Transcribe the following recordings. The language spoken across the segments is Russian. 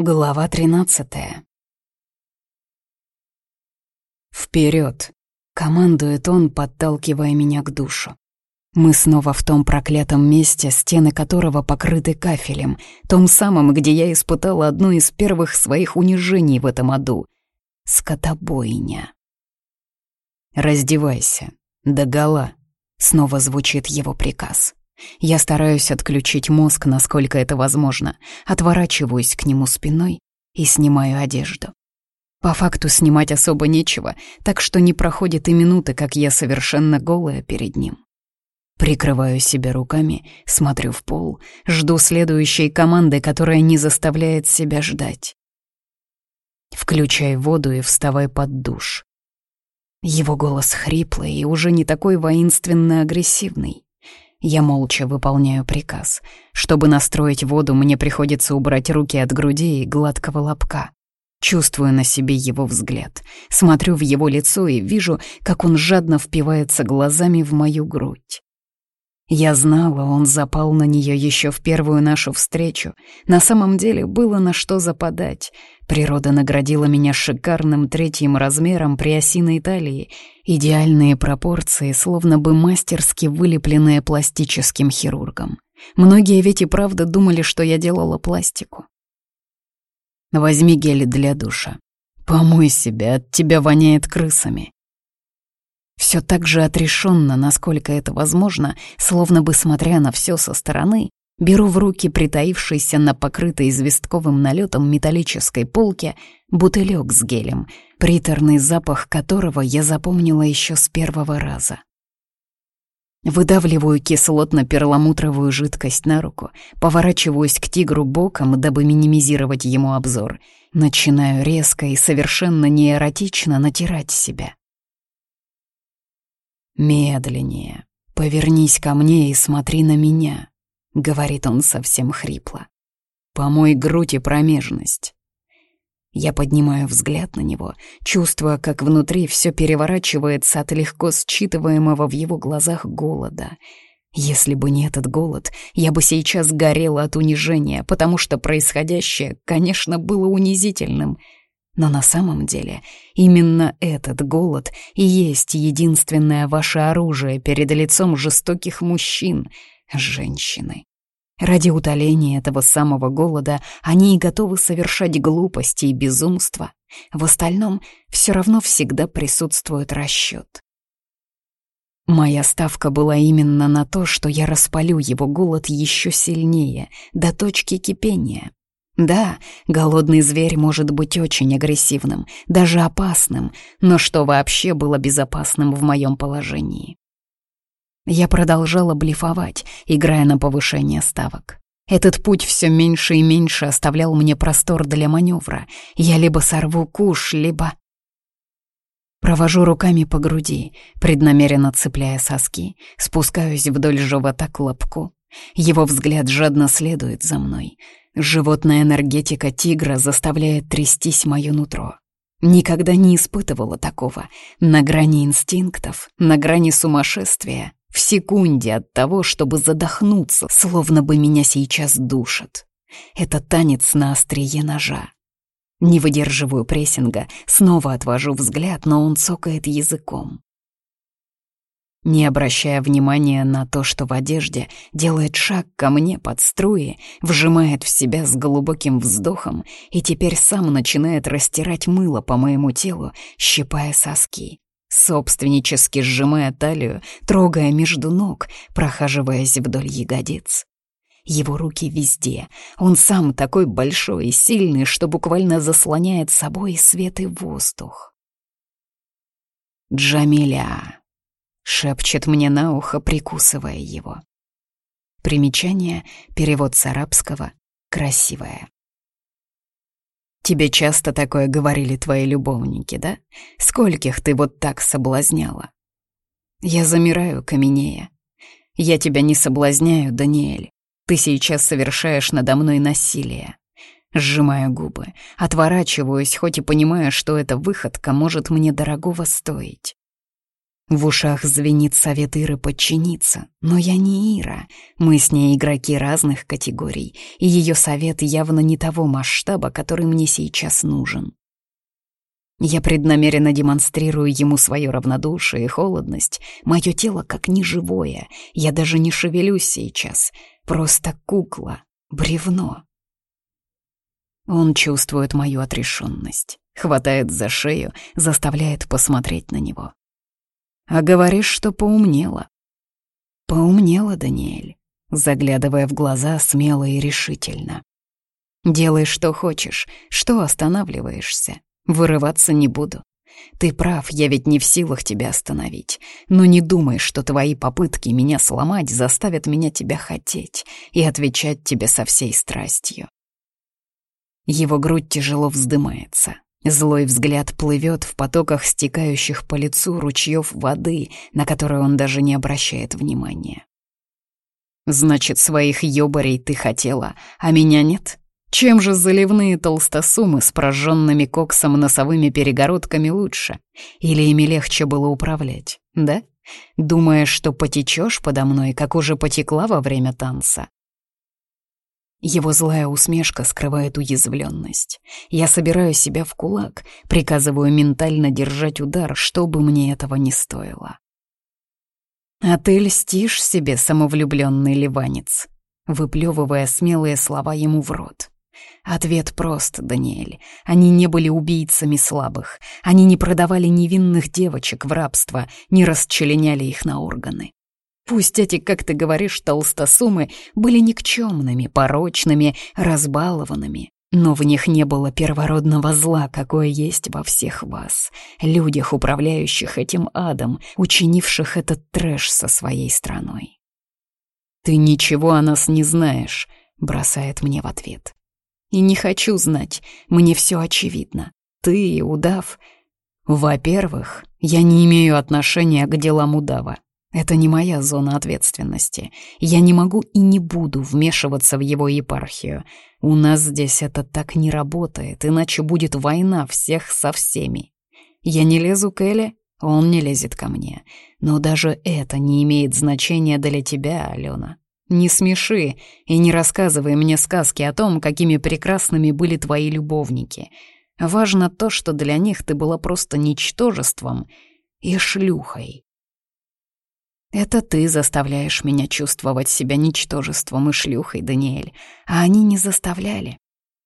Глава тринадцатая. Вперед! командует он, подталкивая меня к душу. Мы снова в том проклятом месте, стены которого покрыты кафелем, том самом, где я испытала одно из первых своих унижений в этом аду — скотобойня. «Раздевайся, догола», — снова звучит его приказ. Я стараюсь отключить мозг, насколько это возможно, отворачиваюсь к нему спиной и снимаю одежду. По факту снимать особо нечего, так что не проходит и минуты, как я совершенно голая перед ним. Прикрываю себя руками, смотрю в пол, жду следующей команды, которая не заставляет себя ждать. Включай воду и вставай под душ. Его голос хриплый и уже не такой воинственно-агрессивный. Я молча выполняю приказ. Чтобы настроить воду, мне приходится убрать руки от груди и гладкого лобка. Чувствую на себе его взгляд. Смотрю в его лицо и вижу, как он жадно впивается глазами в мою грудь. Я знала, он запал на нее еще в первую нашу встречу. На самом деле было на что западать. Природа наградила меня шикарным третьим размером при осиной талии. Идеальные пропорции, словно бы мастерски вылепленные пластическим хирургом. Многие ведь и правда думали, что я делала пластику. Возьми гель для душа. Помой себя, от тебя воняет крысами. Все так же отрешенно, насколько это возможно, словно бы смотря на все со стороны, беру в руки притаившийся на покрытой известковым налетом металлической полке бутылек с гелем, приторный запах которого я запомнила еще с первого раза. Выдавливаю кислотно-перламутровую жидкость на руку, поворачиваюсь к тигру боком, дабы минимизировать ему обзор. Начинаю резко и совершенно неэротично натирать себя. «Медленнее. Повернись ко мне и смотри на меня», — говорит он совсем хрипло. «Помой грудь и промежность». Я поднимаю взгляд на него, чувствуя, как внутри все переворачивается от легко считываемого в его глазах голода. Если бы не этот голод, я бы сейчас горела от унижения, потому что происходящее, конечно, было унизительным — но на самом деле именно этот голод и есть единственное ваше оружие перед лицом жестоких мужчин, женщины. Ради утоления этого самого голода они и готовы совершать глупости и безумства. В остальном все равно всегда присутствует расчет. Моя ставка была именно на то, что я распалю его голод еще сильнее, до точки кипения. Да, голодный зверь может быть очень агрессивным, даже опасным, но что вообще было безопасным в моем положении? Я продолжала блефовать, играя на повышение ставок. Этот путь все меньше и меньше оставлял мне простор для маневра. Я либо сорву куш, либо... Провожу руками по груди, преднамеренно цепляя соски, спускаюсь вдоль живота к лобку. Его взгляд жадно следует за мной. Животная энергетика тигра заставляет трястись мое нутро. Никогда не испытывала такого. На грани инстинктов, на грани сумасшествия, в секунде от того, чтобы задохнуться, словно бы меня сейчас душат. Это танец на острие ножа. Не выдерживаю прессинга, снова отвожу взгляд, но он цокает языком не обращая внимания на то, что в одежде делает шаг ко мне под струи, вжимает в себя с глубоким вздохом и теперь сам начинает растирать мыло по моему телу, щипая соски, собственнически сжимая талию, трогая между ног, прохаживаясь вдоль ягодиц. Его руки везде. Он сам такой большой и сильный, что буквально заслоняет собой свет и воздух. «Джамиля», шепчет мне на ухо, прикусывая его. Примечание, перевод с арабского «красивая». Тебе часто такое говорили твои любовники, да? Скольких ты вот так соблазняла? Я замираю, каменея. Я тебя не соблазняю, Даниэль. Ты сейчас совершаешь надо мной насилие. Сжимаю губы, отворачиваюсь, хоть и понимая, что эта выходка может мне дорогого стоить. В ушах звенит совет Иры подчиниться, но я не Ира. Мы с ней игроки разных категорий, и ее совет явно не того масштаба, который мне сейчас нужен. Я преднамеренно демонстрирую ему свое равнодушие и холодность. Мое тело как неживое, я даже не шевелюсь сейчас. Просто кукла, бревно. Он чувствует мою отрешенность, хватает за шею, заставляет посмотреть на него. А говоришь, что поумнела. Поумнела, Даниэль, заглядывая в глаза смело и решительно. Делай, что хочешь, что останавливаешься. Вырываться не буду. Ты прав, я ведь не в силах тебя остановить. Но не думай, что твои попытки меня сломать заставят меня тебя хотеть и отвечать тебе со всей страстью. Его грудь тяжело вздымается. Злой взгляд плывет в потоках стекающих по лицу ручьев воды, на которые он даже не обращает внимания. «Значит, своих ёбарей ты хотела, а меня нет? Чем же заливные толстосумы с прожженными коксом носовыми перегородками лучше? Или ими легче было управлять, да? Думая, что потечешь подо мной, как уже потекла во время танца?» Его злая усмешка скрывает уязвленность. Я собираю себя в кулак, приказываю ментально держать удар, что бы мне этого не стоило. «А ты льстишь себе, самовлюбленный ливанец», выплевывая смелые слова ему в рот. Ответ прост, Даниэль. Они не были убийцами слабых. Они не продавали невинных девочек в рабство, не расчленяли их на органы. Пусть эти, как ты говоришь, толстосумы были никчемными, порочными, разбалованными, но в них не было первородного зла, какое есть во всех вас, людях, управляющих этим адом, учинивших этот трэш со своей страной. «Ты ничего о нас не знаешь», — бросает мне в ответ. «И не хочу знать, мне все очевидно. Ты и удав...» «Во-первых, я не имею отношения к делам удава. Это не моя зона ответственности. Я не могу и не буду вмешиваться в его епархию. У нас здесь это так не работает, иначе будет война всех со всеми. Я не лезу к Эле, он не лезет ко мне. Но даже это не имеет значения для тебя, Алена. Не смеши и не рассказывай мне сказки о том, какими прекрасными были твои любовники. Важно то, что для них ты была просто ничтожеством и шлюхой. Это ты заставляешь меня чувствовать себя ничтожеством и шлюхой, Даниэль, а они не заставляли.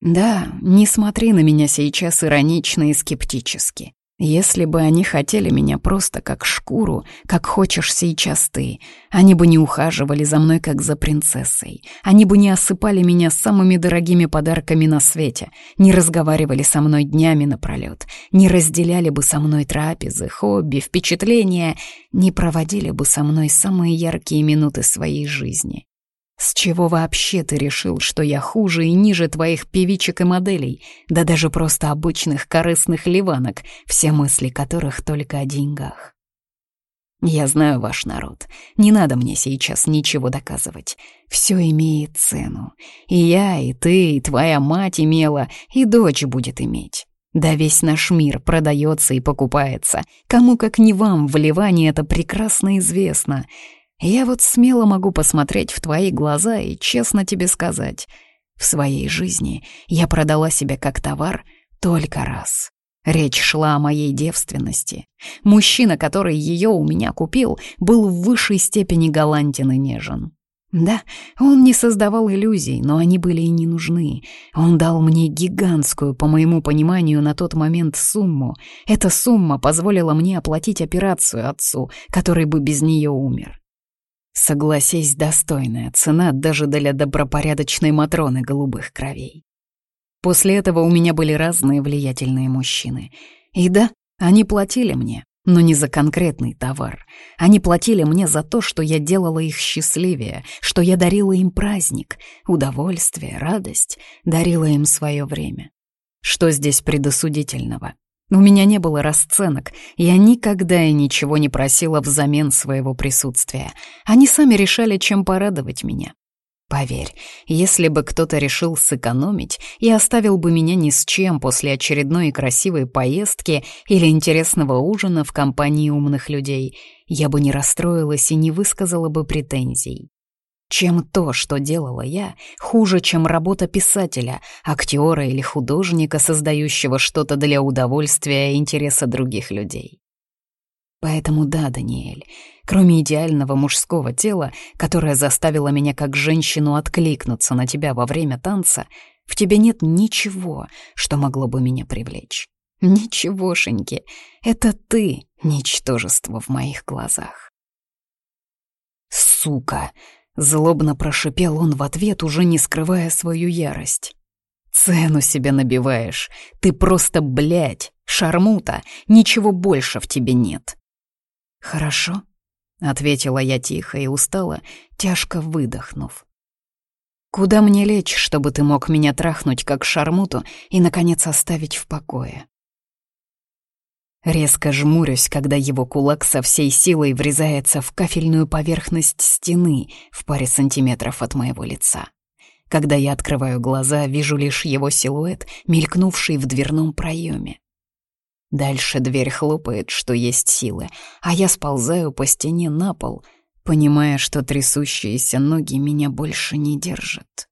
Да, не смотри на меня сейчас иронично и скептически. Если бы они хотели меня просто как шкуру, как хочешь сейчас ты, они бы не ухаживали за мной как за принцессой, они бы не осыпали меня самыми дорогими подарками на свете, не разговаривали со мной днями напролет, не разделяли бы со мной трапезы, хобби, впечатления, не проводили бы со мной самые яркие минуты своей жизни. С чего вообще ты решил, что я хуже и ниже твоих певичек и моделей, да даже просто обычных корыстных ливанок, все мысли которых только о деньгах? Я знаю ваш народ. Не надо мне сейчас ничего доказывать. Все имеет цену. И я, и ты, и твоя мать имела, и дочь будет иметь. Да весь наш мир продается и покупается. Кому как не вам в Ливане это прекрасно известно. Я вот смело могу посмотреть в твои глаза и честно тебе сказать, в своей жизни я продала себя как товар только раз. Речь шла о моей девственности. Мужчина, который ее у меня купил, был в высшей степени галантен и нежен. Да, он не создавал иллюзий, но они были и не нужны. Он дал мне гигантскую, по моему пониманию, на тот момент сумму. Эта сумма позволила мне оплатить операцию отцу, который бы без нее умер. Согласись, достойная цена даже для добропорядочной Матроны голубых кровей. После этого у меня были разные влиятельные мужчины. И да, они платили мне, но не за конкретный товар. Они платили мне за то, что я делала их счастливее, что я дарила им праздник, удовольствие, радость, дарила им свое время. Что здесь предосудительного? У меня не было расценок, я никогда и ничего не просила взамен своего присутствия. Они сами решали, чем порадовать меня. Поверь, если бы кто-то решил сэкономить и оставил бы меня ни с чем после очередной красивой поездки или интересного ужина в компании умных людей, я бы не расстроилась и не высказала бы претензий. Чем то, что делала я, хуже, чем работа писателя, актера или художника, создающего что-то для удовольствия и интереса других людей. Поэтому да, Даниэль, кроме идеального мужского тела, которое заставило меня как женщину откликнуться на тебя во время танца, в тебе нет ничего, что могло бы меня привлечь. Ничегошеньки. Это ты — ничтожество в моих глазах. «Сука!» — злобно прошипел он в ответ, уже не скрывая свою ярость. «Цену себе набиваешь. Ты просто, блядь, шармута, ничего больше в тебе нет». «Хорошо», — ответила я тихо и устала, тяжко выдохнув. «Куда мне лечь, чтобы ты мог меня трахнуть, как шармуту, и, наконец, оставить в покое?» Резко жмурюсь, когда его кулак со всей силой врезается в кафельную поверхность стены в паре сантиметров от моего лица. Когда я открываю глаза, вижу лишь его силуэт, мелькнувший в дверном проеме. Дальше дверь хлопает, что есть силы, а я сползаю по стене на пол, понимая, что трясущиеся ноги меня больше не держат.